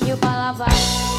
mil palavras.